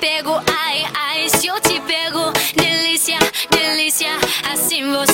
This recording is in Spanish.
pego, ay, ay, si yo te pego, delicia, delicia, así vos.